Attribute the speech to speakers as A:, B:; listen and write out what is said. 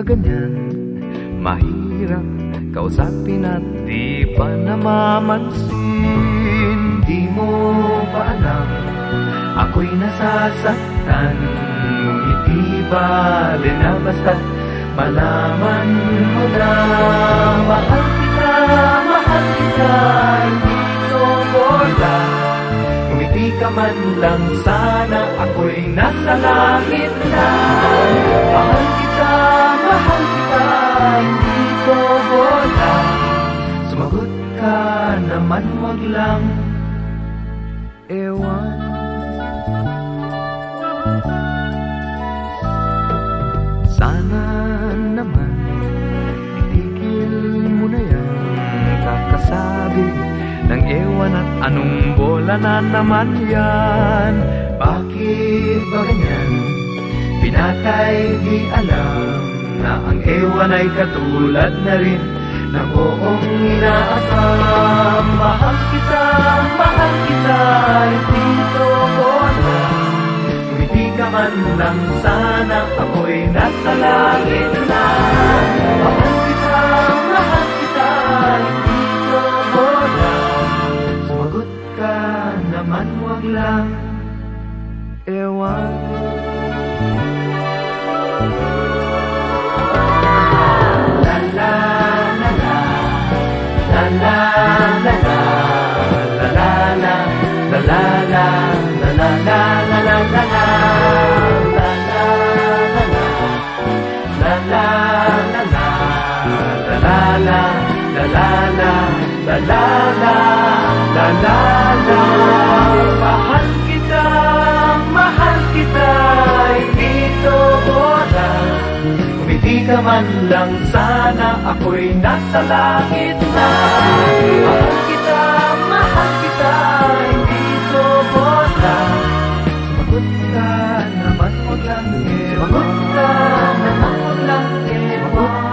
A: kaganyan Mahirap kausapin at di pa namamansin. Di mo ba alam ako'y nasasaktan. Ngunit di bale na basta't malaman mo na Mahal kita, mahal kita, hindi ko bola Ngumiti ka man lang sana ako'y nasa langit na naman wag lang ewan. Sana naman itigil mo na yan. Kakasabi ng ewan at anong bola na naman yan. Bakit ba ganyan? Pinatay di alam na ang ewan ay katulad na rin ng buong inaasam Mahal kita, mahal kita, hindi ko bola Ngumiti ka man lang sana ako'y nasa langit na. Mahal kita, mahal kita, hindi ko bola Sumagot ka naman wag lang. Ewan man lang sana Ako'y nasa langit na. Mahal ka naman wag lang Sumagot ka naman wag lang Sumagot